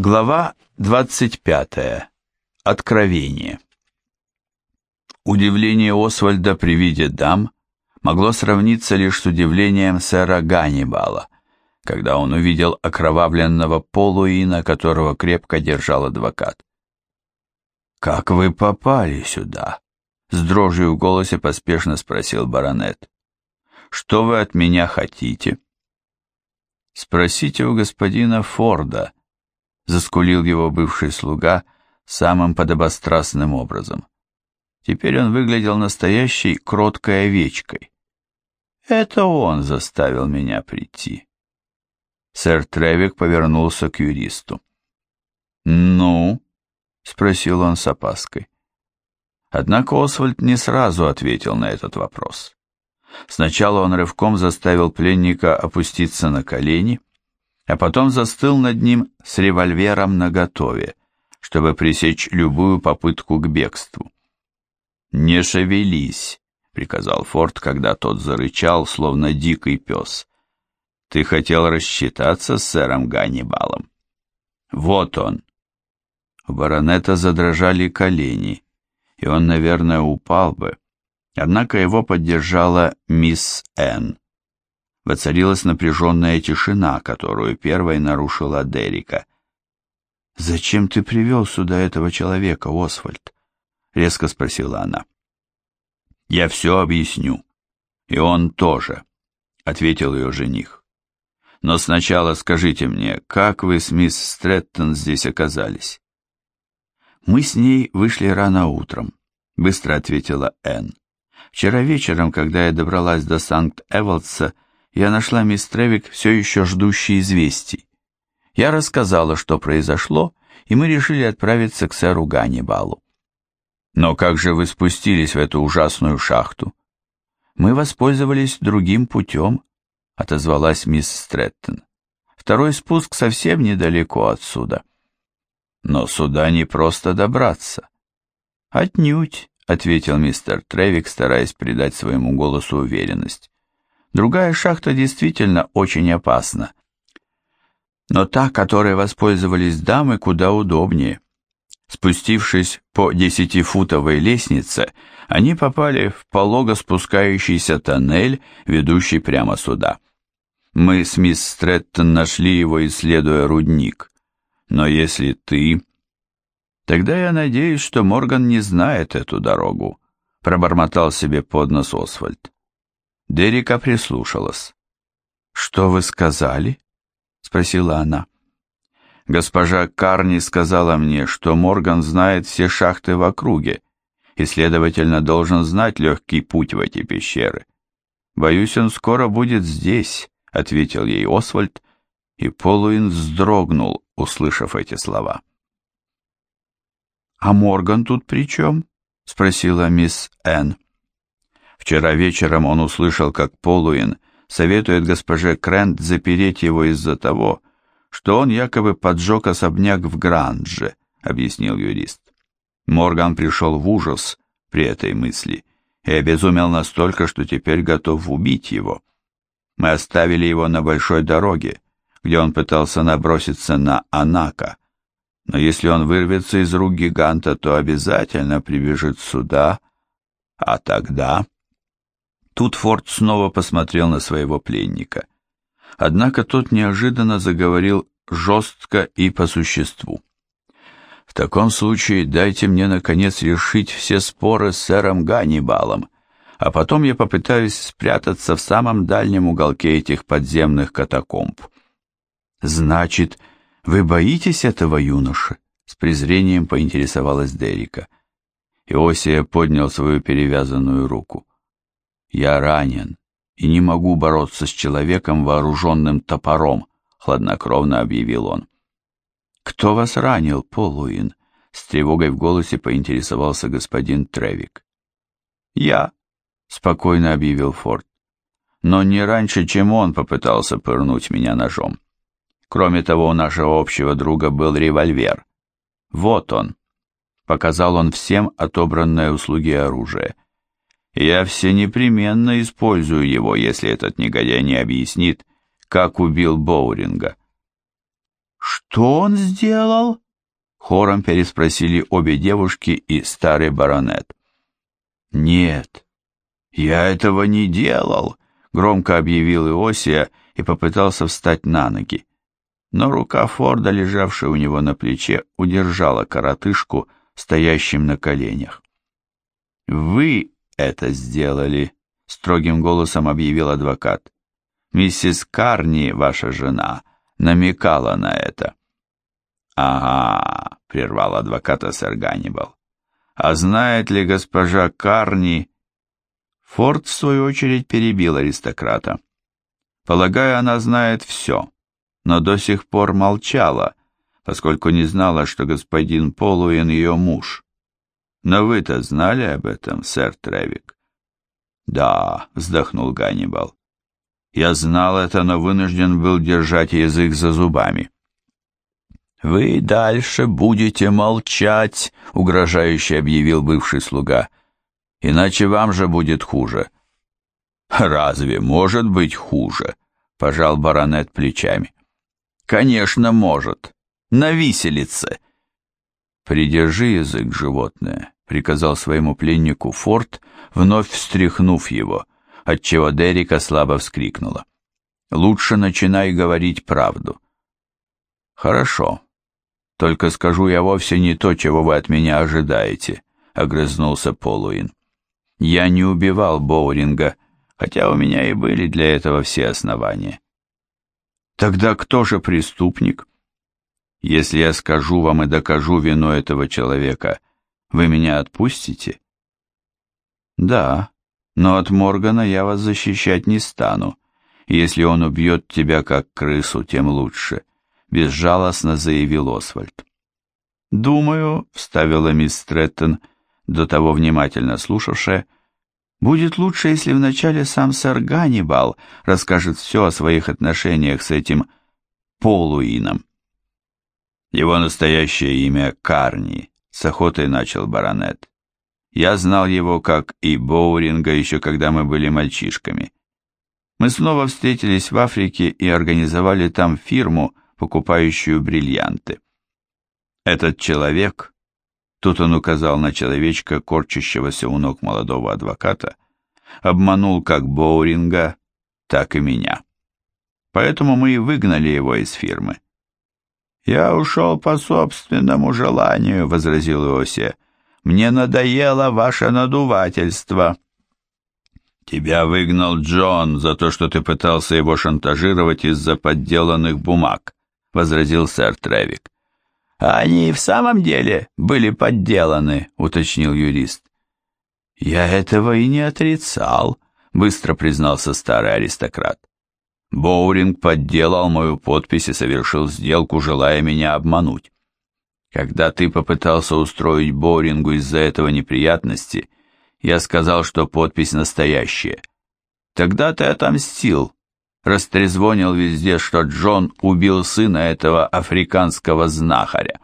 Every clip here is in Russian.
Глава 25. Откровение. Удивление Освальда при виде дам могло сравниться лишь с удивлением сэра Ганнибала, когда он увидел окровавленного полуина, которого крепко держал адвокат. «Как вы попали сюда?» — с дрожью в голосе поспешно спросил баронет. «Что вы от меня хотите?» «Спросите у господина Форда», заскулил его бывший слуга самым подобострастным образом. Теперь он выглядел настоящей кроткой овечкой. Это он заставил меня прийти. Сэр Тревик повернулся к юристу. «Ну?» — спросил он с опаской. Однако Освальд не сразу ответил на этот вопрос. Сначала он рывком заставил пленника опуститься на колени, а потом застыл над ним с револьвером наготове, чтобы пресечь любую попытку к бегству. «Не шевелись», — приказал Форд, когда тот зарычал, словно дикий пес. «Ты хотел рассчитаться с сэром Ганнибалом?» «Вот он». У баронета задрожали колени, и он, наверное, упал бы. Однако его поддержала мисс Энн. Воцарилась напряженная тишина, которую первой нарушила Дерика. «Зачем ты привел сюда этого человека, Освальд?» — резко спросила она. «Я все объясню. И он тоже», — ответил ее жених. «Но сначала скажите мне, как вы с мисс Стрэттон здесь оказались?» «Мы с ней вышли рано утром», — быстро ответила Энн. «Вчера вечером, когда я добралась до Санкт-Эволдса, — я нашла мисс Тревик все еще ждущей известий. Я рассказала, что произошло, и мы решили отправиться к сэру Ганнибалу. Но как же вы спустились в эту ужасную шахту? Мы воспользовались другим путем, отозвалась мисс Стрэттон. Второй спуск совсем недалеко отсюда. Но сюда не просто добраться. Отнюдь, ответил мистер Тревик, стараясь придать своему голосу уверенность. Другая шахта действительно очень опасна. Но та, которой воспользовались дамы, куда удобнее. Спустившись по десятифутовой лестнице, они попали в полого спускающийся тоннель, ведущий прямо сюда. Мы с мисс Стрэттон нашли его, исследуя рудник. Но если ты... Тогда я надеюсь, что Морган не знает эту дорогу, пробормотал себе под нос Освальд. Дерека прислушалась. «Что вы сказали?» — спросила она. «Госпожа Карни сказала мне, что Морган знает все шахты в округе и, следовательно, должен знать легкий путь в эти пещеры. Боюсь, он скоро будет здесь», — ответил ей Освальд, и Полуин вздрогнул, услышав эти слова. «А Морган тут при чем?» — спросила мисс Энн. Вчера вечером он услышал, как Полуин советует госпоже Крент запереть его из-за того, что он якобы поджег особняк в Грандже, объяснил юрист. Морган пришел в ужас при этой мысли и обезумел настолько, что теперь готов убить его. Мы оставили его на большой дороге, где он пытался наброситься на Анака. Но если он вырвется из рук гиганта, то обязательно прибежит сюда, а тогда... Тут Форд снова посмотрел на своего пленника. Однако тот неожиданно заговорил жестко и по существу. «В таком случае дайте мне, наконец, решить все споры с сэром Ганнибалом, а потом я попытаюсь спрятаться в самом дальнем уголке этих подземных катакомб». «Значит, вы боитесь этого юноши?» — с презрением поинтересовалась Дерика. Иосия поднял свою перевязанную руку. «Я ранен и не могу бороться с человеком, вооруженным топором», — хладнокровно объявил он. «Кто вас ранил, Полуин?» — с тревогой в голосе поинтересовался господин Тревик. «Я», — спокойно объявил Форд. «Но не раньше, чем он попытался пырнуть меня ножом. Кроме того, у нашего общего друга был револьвер. Вот он». Показал он всем отобранное услуги оружие — я все непременно использую его, если этот негодяй не объяснит, как убил Боуринга. Что он сделал? Хором переспросили обе девушки и старый баронет. Нет, я этого не делал, громко объявил Иосия и попытался встать на ноги. Но рука Форда, лежавшая у него на плече, удержала коротышку, стоящим на коленях. «Вы это сделали», — строгим голосом объявил адвокат. «Миссис Карни, ваша жена, намекала на это». «Ага», — прервал адвоката сэр Ганнибал. «А знает ли госпожа Карни...» Форд, в свою очередь, перебил аристократа. «Полагаю, она знает все, но до сих пор молчала, поскольку не знала, что господин Полуин ее муж. Но вы-то знали об этом, сэр Тревик?» «Да», — вздохнул Ганнибал. «Я знал это, но вынужден был держать язык за зубами». «Вы дальше будете молчать», — угрожающе объявил бывший слуга. «Иначе вам же будет хуже». «Разве может быть хуже?» — пожал баронет плечами. «Конечно, может. На виселице». «Придержи язык, животное», — приказал своему пленнику Форд, вновь встряхнув его, отчего Дерека слабо вскрикнула. «Лучше начинай говорить правду». «Хорошо», только скажу я вовсе не то, чего вы от меня ожидаете, огрызнулся Полуин. Я не убивал Боуринга, хотя у меня и были для этого все основания. Тогда кто же преступник? Если я скажу вам и докажу вину этого человека, вы меня отпустите? Да, но от Моргана я вас защищать не стану. Если он убьет тебя как крысу, тем лучше безжалостно заявил Освальд. «Думаю», — вставила мисс Стрэттон, до того внимательно слушавшая, «будет лучше, если вначале сам сэр Ганнибал расскажет все о своих отношениях с этим Полуином». «Его настоящее имя Карни», — с охотой начал баронет. «Я знал его, как и Боуринга, еще когда мы были мальчишками. Мы снова встретились в Африке и организовали там фирму, покупающую бриллианты. Этот человек, тут он указал на человечка, корчащегося у ног молодого адвоката, обманул как Боуринга, так и меня. Поэтому мы и выгнали его из фирмы. «Я ушел по собственному желанию», — возразил Иосия. «Мне надоело ваше надувательство». «Тебя выгнал Джон за то, что ты пытался его шантажировать из-за подделанных бумаг возразил сэр Тревик. «Они в самом деле были подделаны», — уточнил юрист. «Я этого и не отрицал», — быстро признался старый аристократ. «Боуринг подделал мою подпись и совершил сделку, желая меня обмануть. Когда ты попытался устроить Боурингу из-за этого неприятности, я сказал, что подпись настоящая. Тогда ты отомстил, растрезвонил везде, что Джон убил сына этого африканского знахаря.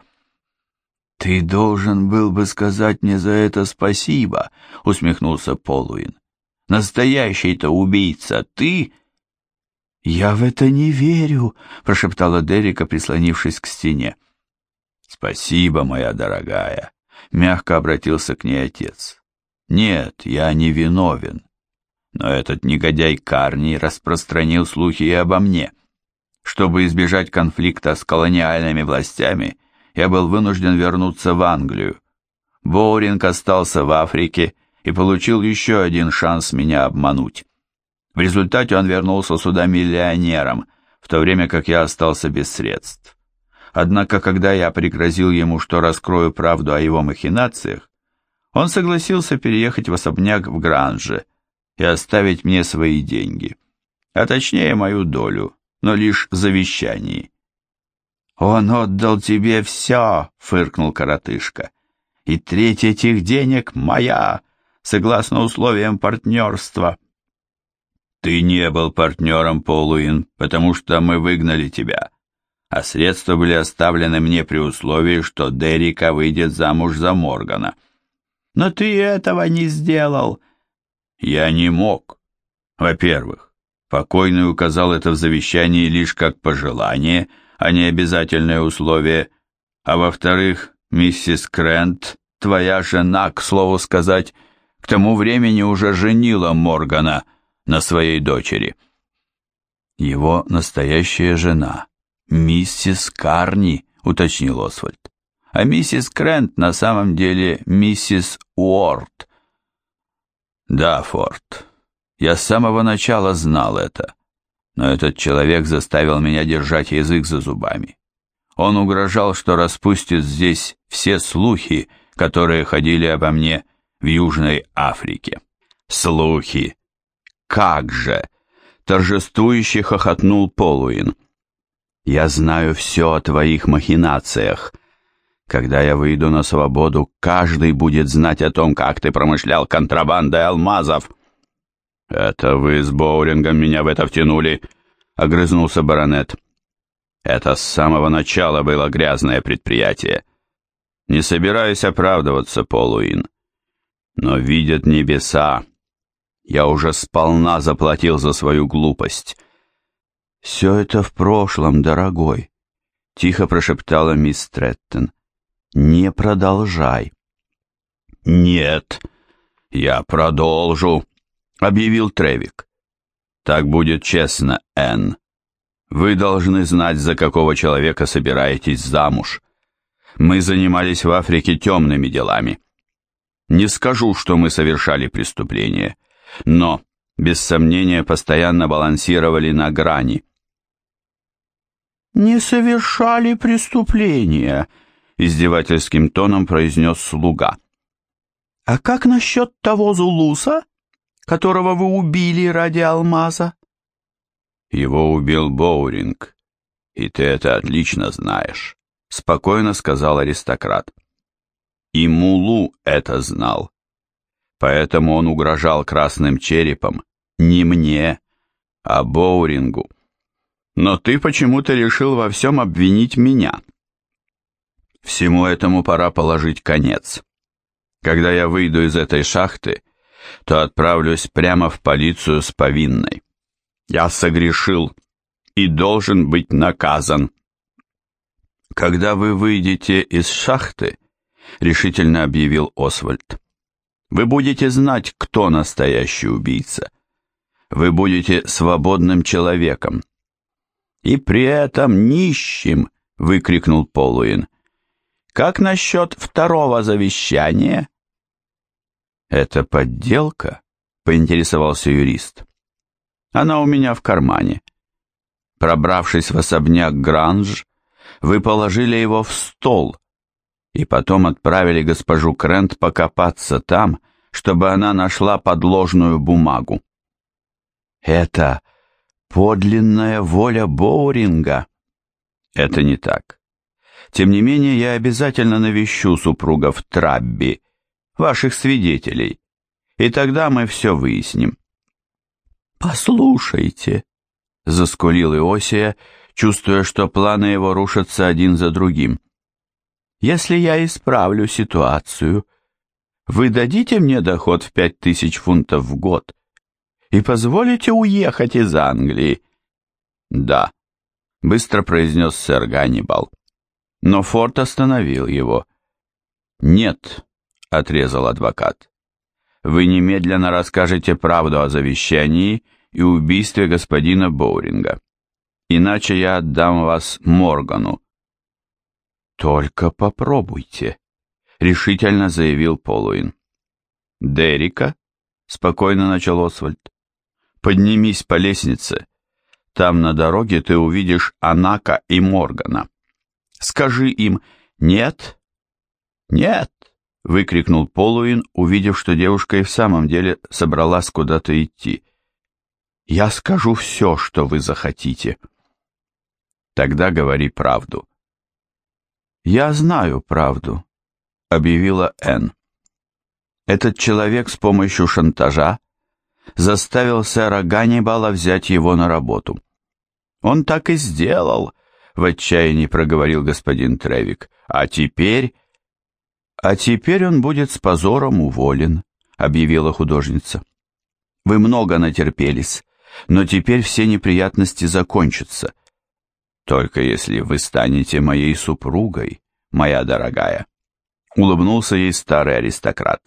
«Ты должен был бы сказать мне за это спасибо», — усмехнулся Полуин. «Настоящий-то убийца ты...» «Я в это не верю», — прошептала Дерека, прислонившись к стене. «Спасибо, моя дорогая», — мягко обратился к ней отец. «Нет, я не виновен. Но этот негодяй Карни распространил слухи и обо мне. Чтобы избежать конфликта с колониальными властями, я был вынужден вернуться в Англию. Боуринг остался в Африке и получил еще один шанс меня обмануть. В результате он вернулся сюда миллионером, в то время как я остался без средств. Однако, когда я пригрозил ему, что раскрою правду о его махинациях, он согласился переехать в особняк в Гранже – и оставить мне свои деньги, а точнее мою долю, но лишь в завещании. «Он отдал тебе все», — фыркнул коротышка, — «и треть этих денег моя, согласно условиям партнерства». «Ты не был партнером, Полуин, потому что мы выгнали тебя, а средства были оставлены мне при условии, что Дерека выйдет замуж за Моргана». «Но ты этого не сделал», я не мог. Во-первых, покойный указал это в завещании лишь как пожелание, а не обязательное условие, а во-вторых, миссис Крент, твоя жена, к слову сказать, к тому времени уже женила Моргана на своей дочери. Его настоящая жена, миссис Карни, уточнил Освальд. А миссис Крент на самом деле миссис Уорд. Да, Форд, я с самого начала знал это, но этот человек заставил меня держать язык за зубами. Он угрожал, что распустит здесь все слухи, которые ходили обо мне в Южной Африке. Слухи! Как же! Торжествующе хохотнул Полуин. Я знаю все о твоих махинациях. Когда я выйду на свободу, каждый будет знать о том, как ты промышлял контрабандой алмазов. Это вы с Боурингом меня в это втянули, огрызнулся баронет. Это с самого начала было грязное предприятие. Не собираюсь оправдываться, Полуин. Но видят небеса. Я уже сполна заплатил за свою глупость. Все это в прошлом, дорогой, тихо прошептала мисс Треттон. Не продолжай. Нет, я продолжу, объявил Тревик. Так будет честно, Энн. Вы должны знать, за какого человека собираетесь замуж. Мы занимались в Африке темными делами. Не скажу, что мы совершали преступление, но, без сомнения, постоянно балансировали на грани. «Не совершали преступления», — издевательским тоном произнес слуга. «А как насчет того Зулуса, которого вы убили ради алмаза?» Его убил Боуринг, и ты это отлично знаешь, спокойно сказал аристократ. И Мулу это знал. Поэтому он угрожал красным черепом не мне, а Боурингу. Но ты почему-то решил во всем обвинить меня. Всему этому пора положить конец. Когда я выйду из этой шахты, то отправлюсь прямо в полицию с повинной. Я согрешил и должен быть наказан. Когда вы выйдете из шахты, решительно объявил Освальд, вы будете знать, кто настоящий убийца. Вы будете свободным человеком. И при этом нищим, выкрикнул Полуин. Как насчет второго завещания? Это подделка? Поинтересовался юрист. Она у меня в кармане. Пробравшись в особняк Гранж, вы положили его в стол и потом отправили госпожу Крент покопаться там, чтобы она нашла подложную бумагу. Это подлинная воля Боуринга. Это не так. Тем не менее, я обязательно навещу супругов Трабби, ваших свидетелей, и тогда мы все выясним. «Послушайте», — заскулил Иосия, чувствуя, что планы его рушатся один за другим. «Если я исправлю ситуацию, вы дадите мне доход в пять тысяч фунтов в год и позволите уехать из Англии?» «Да», — быстро произнес сэр Ганнибал. Но Форд остановил его. «Нет», — отрезал адвокат вы немедленно расскажете правду о завещании и убийстве господина Боуринга. Иначе я отдам вас Моргану. Только попробуйте, решительно заявил Полуин. Дерика, спокойно начал Освальд. Поднимись по лестнице. Там на дороге ты увидишь Анака и Моргана. Скажи им «нет», «нет», выкрикнул Полуин, увидев, что девушка и в самом деле собралась куда-то идти. «Я скажу все, что вы захотите». «Тогда говори правду». «Я знаю правду», — объявила Энн. «Этот человек с помощью шантажа заставил сэра Ганнибала взять его на работу». «Он так и сделал», — в отчаянии проговорил господин Тревик. «А теперь...» «А теперь он будет с позором уволен», — объявила художница. «Вы много натерпелись, но теперь все неприятности закончатся. Только если вы станете моей супругой, моя дорогая. Улыбнулся ей старый аристократ.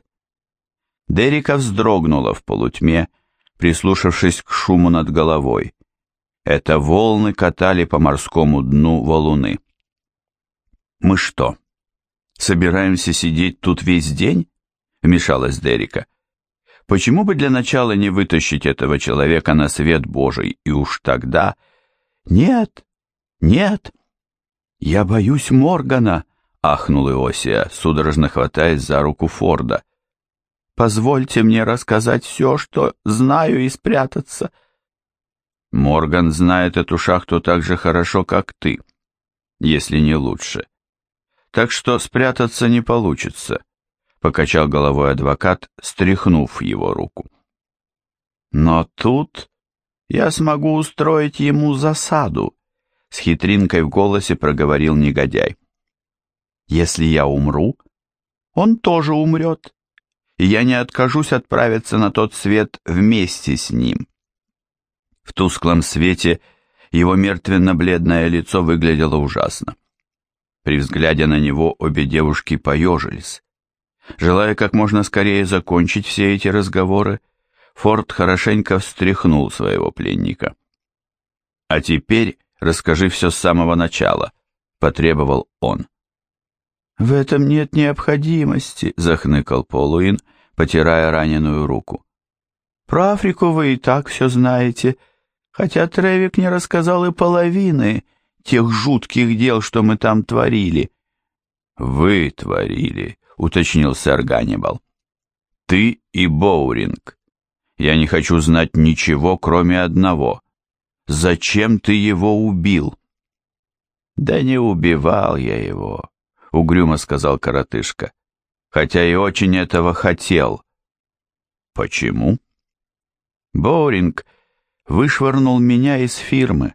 Дерика вздрогнула в полутьме, прислушавшись к шуму над головой. Это волны катали по морскому дну валуны. «Мы что, собираемся сидеть тут весь день?» — вмешалась Дерика. «Почему бы для начала не вытащить этого человека на свет Божий, и уж тогда...» «Нет, нет, я боюсь Моргана», — ахнул Иосия, судорожно хватаясь за руку Форда. «Позвольте мне рассказать все, что знаю, и спрятаться». «Морган знает эту шахту так же хорошо, как ты, если не лучше. Так что спрятаться не получится», — покачал головой адвокат, стряхнув его руку. «Но тут я смогу устроить ему засаду», — с хитринкой в голосе проговорил негодяй. Если я умру, он тоже умрет, и я не откажусь отправиться на тот свет вместе с ним. В тусклом свете его мертвенно-бледное лицо выглядело ужасно. При взгляде на него обе девушки поежились. Желая как можно скорее закончить все эти разговоры, Форд хорошенько встряхнул своего пленника. «А теперь расскажи все с самого начала», — потребовал он. «В этом нет необходимости», — захныкал Полуин, потирая раненую руку. «Про Африку вы и так все знаете, хотя Тревик не рассказал и половины тех жутких дел, что мы там творили». «Вы творили», — уточнил сэр Ганнибал. «Ты и Боуринг. Я не хочу знать ничего, кроме одного. Зачем ты его убил?» «Да не убивал я его», — угрюмо сказал коротышка, хотя и очень этого хотел. Почему? Боуринг вышвырнул меня из фирмы.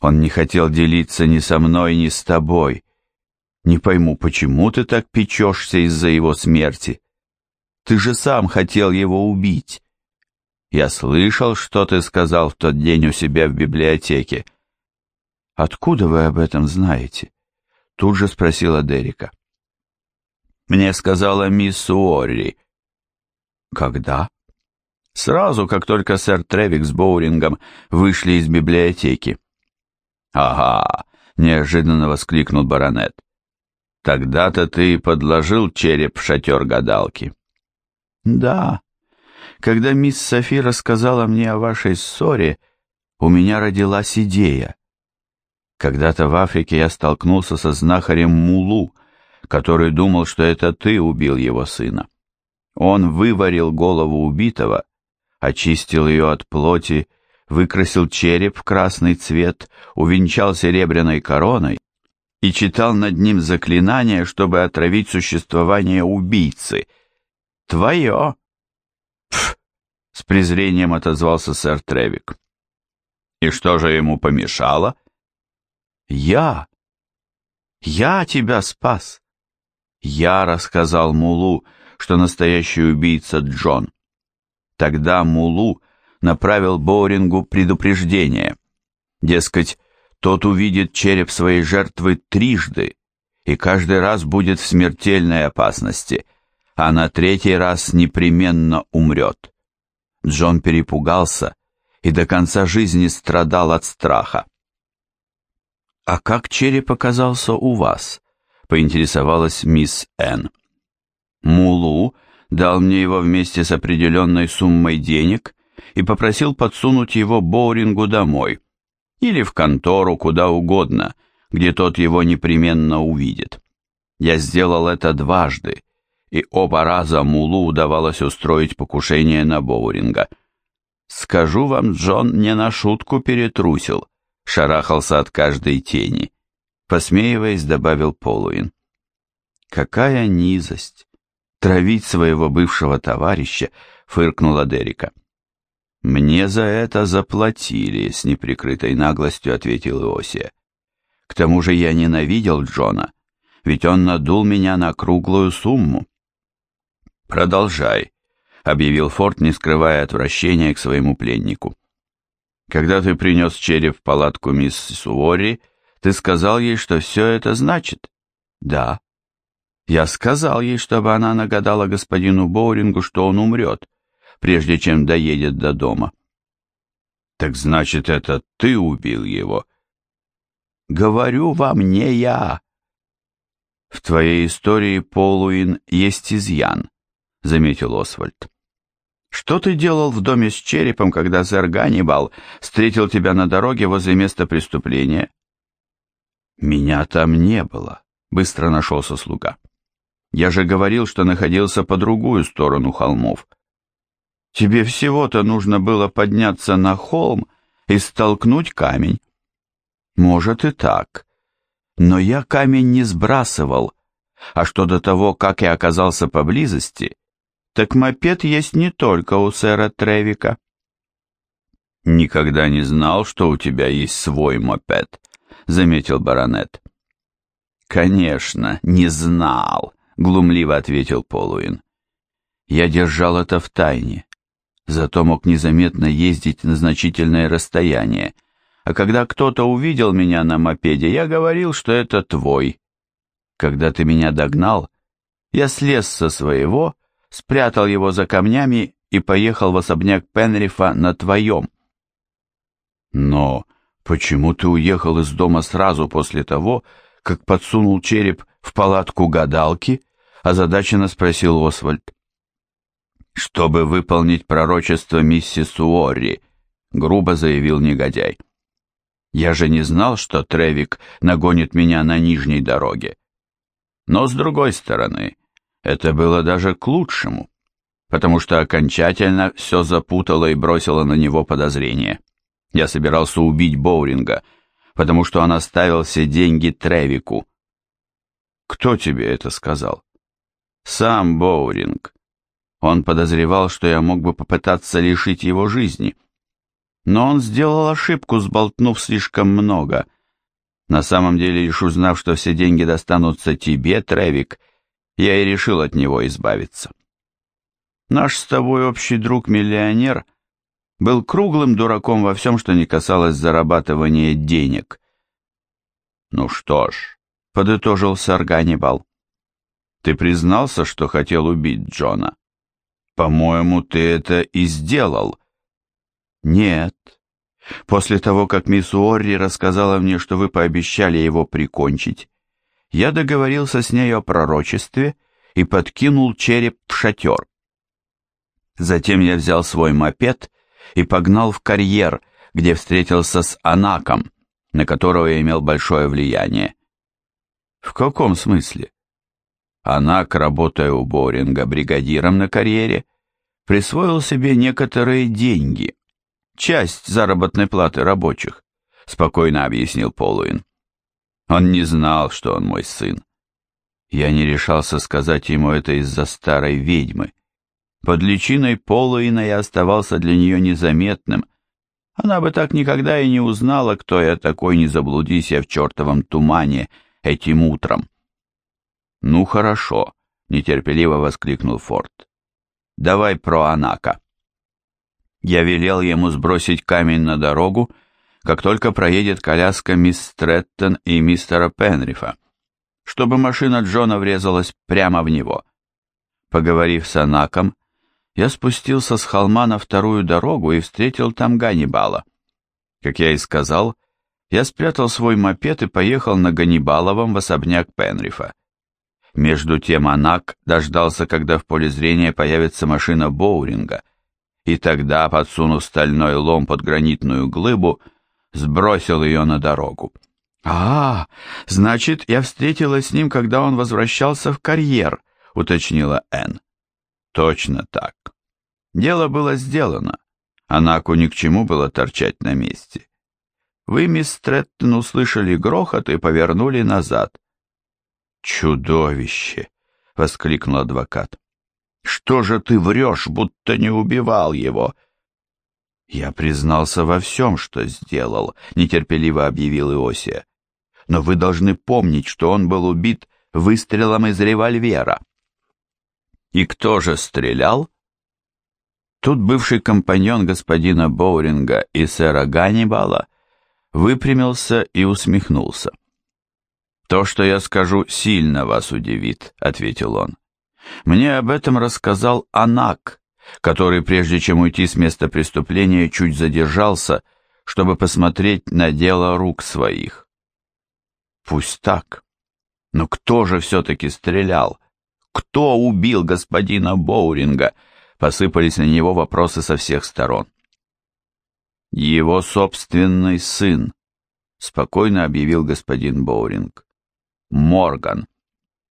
Он не хотел делиться ни со мной, ни с тобой. Не пойму, почему ты так печешься из-за его смерти? Ты же сам хотел его убить. Я слышал, что ты сказал в тот день у себя в библиотеке. Откуда вы об этом знаете? Тут же спросила Дерека. Мне сказала мисс Уорри. Когда? Сразу, как только сэр Тревик с Боурингом вышли из библиотеки. Ага, неожиданно воскликнул баронет. Тогда-то ты подложил череп в шатер гадалки. Да. Когда мисс Софи рассказала мне о вашей ссоре, у меня родилась идея. Когда-то в Африке я столкнулся со знахарем Мулу, который думал, что это ты убил его сына. Он выварил голову убитого, очистил ее от плоти, выкрасил череп в красный цвет, увенчал серебряной короной и читал над ним заклинание, чтобы отравить существование убийцы. «Твое!» С презрением отозвался сэр Тревик. «И что же ему помешало?» Я! Я тебя спас! Я рассказал Мулу, что настоящий убийца Джон. Тогда Мулу направил Боурингу предупреждение. Дескать, тот увидит череп своей жертвы трижды и каждый раз будет в смертельной опасности, а на третий раз непременно умрет. Джон перепугался и до конца жизни страдал от страха. «А как череп оказался у вас?» — поинтересовалась мисс Н. «Мулу дал мне его вместе с определенной суммой денег и попросил подсунуть его Боурингу домой или в контору, куда угодно, где тот его непременно увидит. Я сделал это дважды, и оба раза Мулу удавалось устроить покушение на Боуринга. Скажу вам, Джон не на шутку перетрусил» шарахался от каждой тени. Посмеиваясь, добавил Полуин. «Какая низость! Травить своего бывшего товарища!» — фыркнула Дерика. «Мне за это заплатили», — с неприкрытой наглостью ответил Иосия. «К тому же я ненавидел Джона, ведь он надул меня на круглую сумму». «Продолжай», — объявил Форд, не скрывая отвращения к своему пленнику. Когда ты принес череп в палатку мисс Суори, ты сказал ей, что все это значит? Да. Я сказал ей, чтобы она нагадала господину Боурингу, что он умрет, прежде чем доедет до дома. Так значит, это ты убил его? Говорю вам, не я. В твоей истории, Полуин, есть изъян, заметил Освальд. Что ты делал в доме с черепом, когда сэр Ганнибал встретил тебя на дороге возле места преступления? Меня там не было, быстро нашелся слуга. Я же говорил, что находился по другую сторону холмов. Тебе всего-то нужно было подняться на холм и столкнуть камень. Может и так, но я камень не сбрасывал, а что до того, как я оказался поблизости, так мопед есть не только у сэра Тревика. «Никогда не знал, что у тебя есть свой мопед», — заметил баронет. «Конечно, не знал», — глумливо ответил Полуин. «Я держал это в тайне, зато мог незаметно ездить на значительное расстояние, а когда кто-то увидел меня на мопеде, я говорил, что это твой. Когда ты меня догнал, я слез со своего спрятал его за камнями и поехал в особняк Пенрифа на твоем. Но почему ты уехал из дома сразу после того, как подсунул череп в палатку гадалки? озадаченно спросил Освальд. Чтобы выполнить пророчество миссис Уорри, грубо заявил негодяй. Я же не знал, что Тревик нагонит меня на нижней дороге. Но с другой стороны, это было даже к лучшему, потому что окончательно все запутало и бросило на него подозрение. Я собирался убить Боуринга, потому что он оставил все деньги Тревику. Кто тебе это сказал? Сам Боуринг. Он подозревал, что я мог бы попытаться лишить его жизни. Но он сделал ошибку, сболтнув слишком много. На самом деле, лишь узнав, что все деньги достанутся тебе, Тревик, — я и решил от него избавиться. Наш с тобой общий друг-миллионер был круглым дураком во всем, что не касалось зарабатывания денег. Ну что ж, подытожил сэр. Ты признался, что хотел убить Джона? По-моему, ты это и сделал. Нет. После того, как мисс Уорри рассказала мне, что вы пообещали его прикончить, я договорился с ней о пророчестве и подкинул череп в шатер. Затем я взял свой мопед и погнал в карьер, где встретился с Анаком, на которого я имел большое влияние. В каком смысле? Анак, работая у Боринга бригадиром на карьере, присвоил себе некоторые деньги, часть заработной платы рабочих, спокойно объяснил Полуин. Он не знал, что он мой сын. Я не решался сказать ему это из-за старой ведьмы. Под личиной Полуина я оставался для нее незаметным. Она бы так никогда и не узнала, кто я такой, не заблудись я в чертовом тумане этим утром. «Ну хорошо», — нетерпеливо воскликнул Форд. «Давай про Анака». Я велел ему сбросить камень на дорогу как только проедет коляска мисс Стрэттон и мистера Пенрифа, чтобы машина Джона врезалась прямо в него. Поговорив с Анаком, я спустился с холма на вторую дорогу и встретил там Ганнибала. Как я и сказал, я спрятал свой мопед и поехал на Ганнибаловом в особняк Пенрифа. Между тем Анак дождался, когда в поле зрения появится машина Боуринга, и тогда, подсунув стальной лом под гранитную глыбу, сбросил ее на дорогу. «А, значит, я встретилась с ним, когда он возвращался в карьер», — уточнила Энн. «Точно так. Дело было сделано. Анаку ни к чему было торчать на месте. Вы, мисс Треттон, услышали грохот и повернули назад». «Чудовище!» — воскликнул адвокат. «Что же ты врешь, будто не убивал его?» «Я признался во всем, что сделал», — нетерпеливо объявил Иосия. «Но вы должны помнить, что он был убит выстрелом из револьвера». «И кто же стрелял?» Тут бывший компаньон господина Боуринга и сэра Ганнибала выпрямился и усмехнулся. «То, что я скажу, сильно вас удивит», — ответил он. «Мне об этом рассказал Анак, который, прежде чем уйти с места преступления, чуть задержался, чтобы посмотреть на дело рук своих». «Пусть так. Но кто же все-таки стрелял? Кто убил господина Боуринга?» Посыпались на него вопросы со всех сторон. «Его собственный сын», — спокойно объявил господин Боуринг. «Морган».